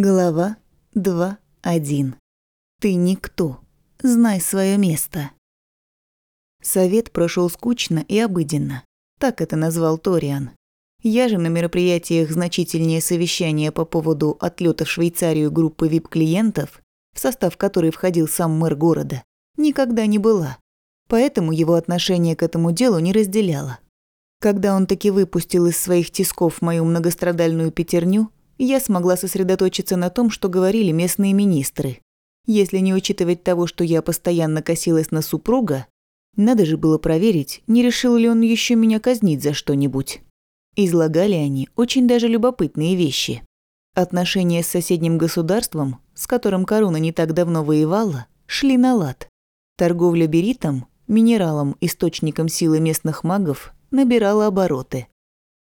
Глава 2.1. Ты никто. Знай свое место. Совет прошел скучно и обыденно. Так это назвал Ториан. Я же на мероприятиях значительнее совещания по поводу отлета в Швейцарию группы вип-клиентов, в состав которой входил сам мэр города, никогда не была. Поэтому его отношение к этому делу не разделяло. Когда он таки выпустил из своих тисков мою многострадальную пятерню, я смогла сосредоточиться на том, что говорили местные министры. Если не учитывать того, что я постоянно косилась на супруга, надо же было проверить, не решил ли он еще меня казнить за что-нибудь. Излагали они очень даже любопытные вещи. Отношения с соседним государством, с которым корона не так давно воевала, шли на лад. Торговля беритом, минералом, источником силы местных магов, набирала обороты.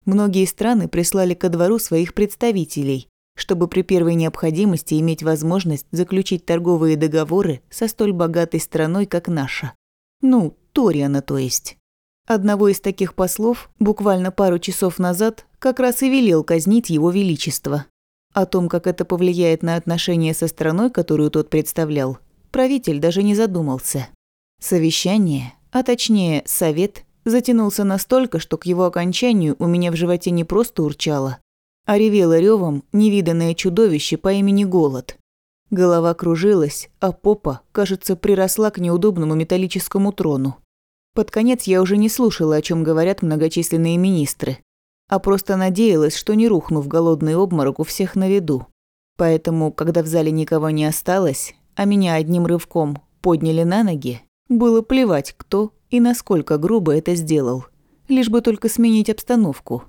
Многие страны прислали ко двору своих представителей, чтобы при первой необходимости иметь возможность заключить торговые договоры со столь богатой страной, как наша. Ну, Ториана, то есть. Одного из таких послов буквально пару часов назад как раз и велел казнить его величество. О том, как это повлияет на отношения со страной, которую тот представлял, правитель даже не задумался. Совещание, а точнее совет, затянулся настолько, что к его окончанию у меня в животе не просто урчало, а ревело ревом невиданное чудовище по имени Голод. Голова кружилась, а попа, кажется, приросла к неудобному металлическому трону. Под конец я уже не слушала, о чем говорят многочисленные министры, а просто надеялась, что не рухну в голодный обморок у всех на виду. Поэтому, когда в зале никого не осталось, а меня одним рывком подняли на ноги, было плевать, кто и насколько грубо это сделал, лишь бы только сменить обстановку.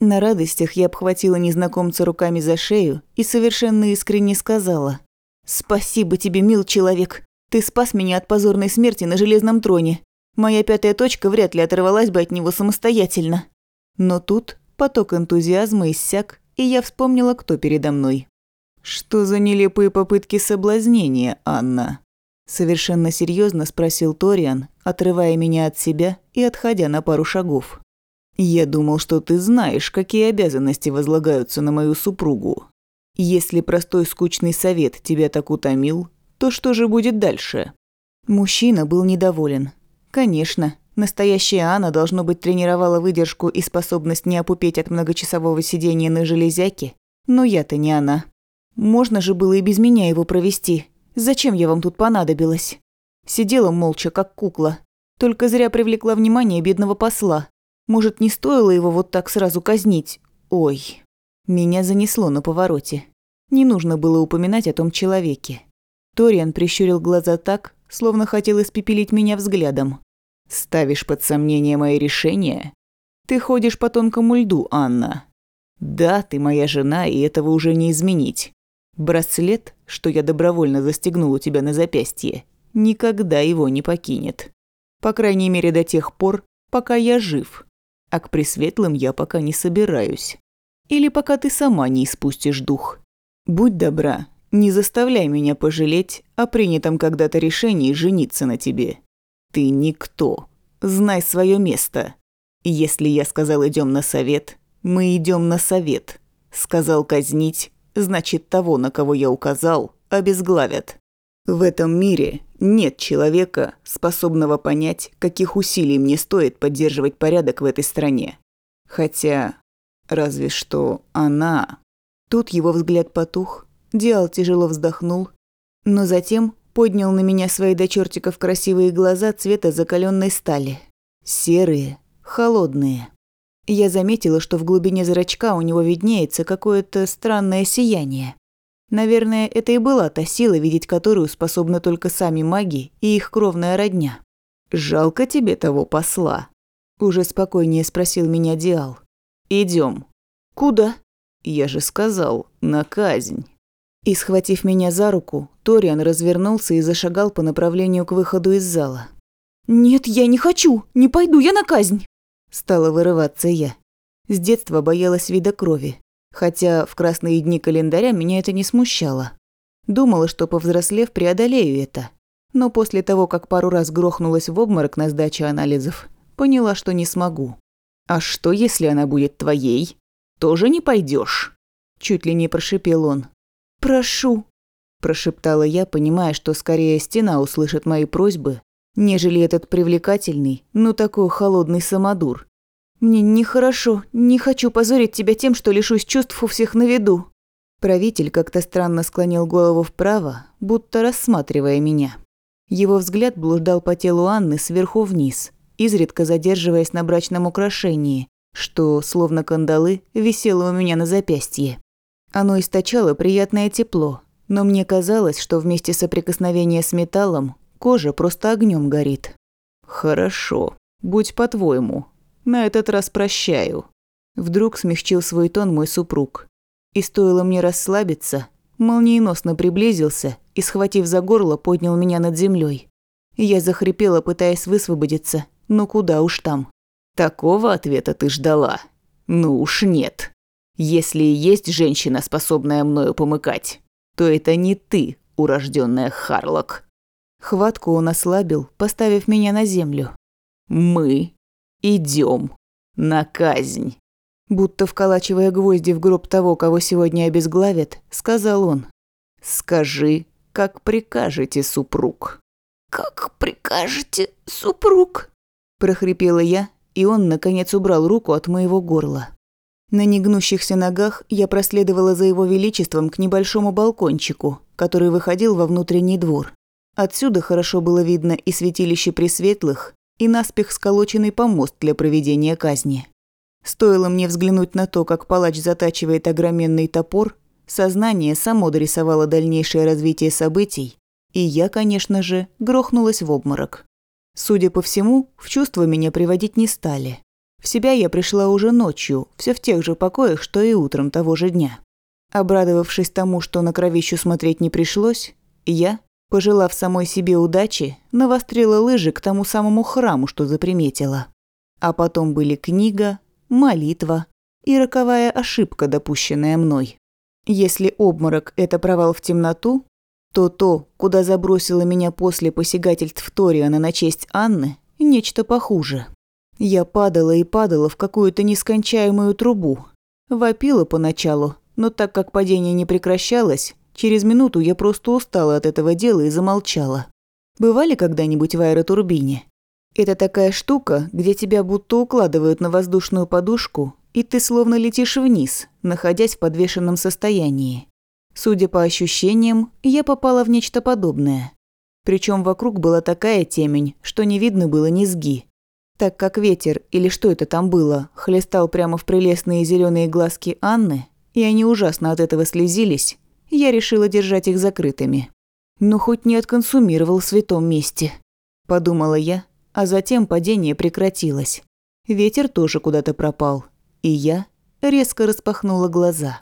На радостях я обхватила незнакомца руками за шею и совершенно искренне сказала «Спасибо тебе, мил человек. Ты спас меня от позорной смерти на железном троне. Моя пятая точка вряд ли оторвалась бы от него самостоятельно». Но тут поток энтузиазма иссяк, и я вспомнила, кто передо мной. «Что за нелепые попытки соблазнения, Анна?» Совершенно серьезно спросил Ториан, отрывая меня от себя и отходя на пару шагов. «Я думал, что ты знаешь, какие обязанности возлагаются на мою супругу. Если простой скучный совет тебя так утомил, то что же будет дальше?» Мужчина был недоволен. Конечно, настоящая Анна, должно быть, тренировала выдержку и способность не опупеть от многочасового сидения на железяке, но я-то не она. Можно же было и без меня его провести, Зачем я вам тут понадобилась? Сидела молча, как кукла. Только зря привлекла внимание бедного посла. Может, не стоило его вот так сразу казнить? Ой. Меня занесло на повороте. Не нужно было упоминать о том человеке. Ториан прищурил глаза так, словно хотел испепелить меня взглядом. «Ставишь под сомнение мои решения? Ты ходишь по тонкому льду, Анна. Да, ты моя жена, и этого уже не изменить. Браслет, что я добровольно застегнул у тебя на запястье, никогда его не покинет. По крайней мере до тех пор, пока я жив. А к пресветлым я пока не собираюсь. Или пока ты сама не испустишь дух. Будь добра, не заставляй меня пожалеть о принятом когда-то решении жениться на тебе. Ты никто. Знай свое место. Если я сказал идем на совет, мы идем на совет. Сказал казнить, значит того, на кого я указал, обезглавят. В этом мире нет человека, способного понять, каких усилий мне стоит поддерживать порядок в этой стране. Хотя, разве что она... Тут его взгляд потух, Диал тяжело вздохнул, но затем поднял на меня свои до чертиков красивые глаза цвета закаленной стали. Серые, холодные. Я заметила, что в глубине зрачка у него виднеется какое-то странное сияние. Наверное, это и была та сила, видеть которую способны только сами маги и их кровная родня. «Жалко тебе того посла?» Уже спокойнее спросил меня Диал. Идем. «Куда?» «Я же сказал, на казнь». И, схватив меня за руку, Ториан развернулся и зашагал по направлению к выходу из зала. «Нет, я не хочу! Не пойду я на казнь!» Стала вырываться я. С детства боялась вида крови. Хотя в красные дни календаря меня это не смущало. Думала, что повзрослев преодолею это. Но после того, как пару раз грохнулась в обморок на сдаче анализов, поняла, что не смогу. «А что, если она будет твоей? Тоже не пойдешь? Чуть ли не прошипел он. прошу», – прошептала я, понимая, что скорее стена услышит мои просьбы, нежели этот привлекательный, но такой холодный самодур. «Мне нехорошо, не хочу позорить тебя тем, что лишусь чувств у всех на виду». Правитель как-то странно склонил голову вправо, будто рассматривая меня. Его взгляд блуждал по телу Анны сверху вниз, изредка задерживаясь на брачном украшении, что, словно кандалы, висело у меня на запястье. Оно источало приятное тепло, но мне казалось, что вместе соприкосновения с металлом кожа просто огнем горит. «Хорошо, будь по-твоему. На этот раз прощаю». Вдруг смягчил свой тон мой супруг. И стоило мне расслабиться, молниеносно приблизился и, схватив за горло, поднял меня над землей. Я захрипела, пытаясь высвободиться, но куда уж там. Такого ответа ты ждала? Ну уж нет. Если и есть женщина, способная мною помыкать, то это не ты, урожденная Харлок. Хватку он ослабил, поставив меня на землю. Мы идем на казнь. Будто вколачивая гвозди в гроб того, кого сегодня обезглавят, сказал он. «Скажи, как прикажете, супруг». «Как прикажете, супруг?» – прохрипела я, и он, наконец, убрал руку от моего горла. На негнущихся ногах я проследовала за его величеством к небольшому балкончику, который выходил во внутренний двор. Отсюда хорошо было видно и святилище Пресветлых, и наспех сколоченный помост для проведения казни. Стоило мне взглянуть на то, как палач затачивает огроменный топор, сознание само дорисовало дальнейшее развитие событий, и я, конечно же, грохнулась в обморок. Судя по всему, в чувство меня приводить не стали. В себя я пришла уже ночью, все в тех же покоях, что и утром того же дня. Обрадовавшись тому, что на кровищу смотреть не пришлось, я, пожелав самой себе удачи, навострила лыжи к тому самому храму, что заприметила. А потом были книга, молитва и роковая ошибка, допущенная мной. Если обморок – это провал в темноту, то то, куда забросило меня после посягательств Ториана на честь Анны, нечто похуже. Я падала и падала в какую-то нескончаемую трубу. Вопила поначалу, но так как падение не прекращалось, через минуту я просто устала от этого дела и замолчала. Бывали когда-нибудь в аэротурбине? Это такая штука, где тебя будто укладывают на воздушную подушку, и ты словно летишь вниз, находясь в подвешенном состоянии. Судя по ощущениям, я попала в нечто подобное. Причем вокруг была такая темень, что не видно было низги. Так как ветер, или что это там было, хлестал прямо в прелестные зеленые глазки Анны, и они ужасно от этого слезились, я решила держать их закрытыми. «Ну, хоть не отконсумировал в святом месте», – подумала я, а затем падение прекратилось. Ветер тоже куда-то пропал, и я резко распахнула глаза.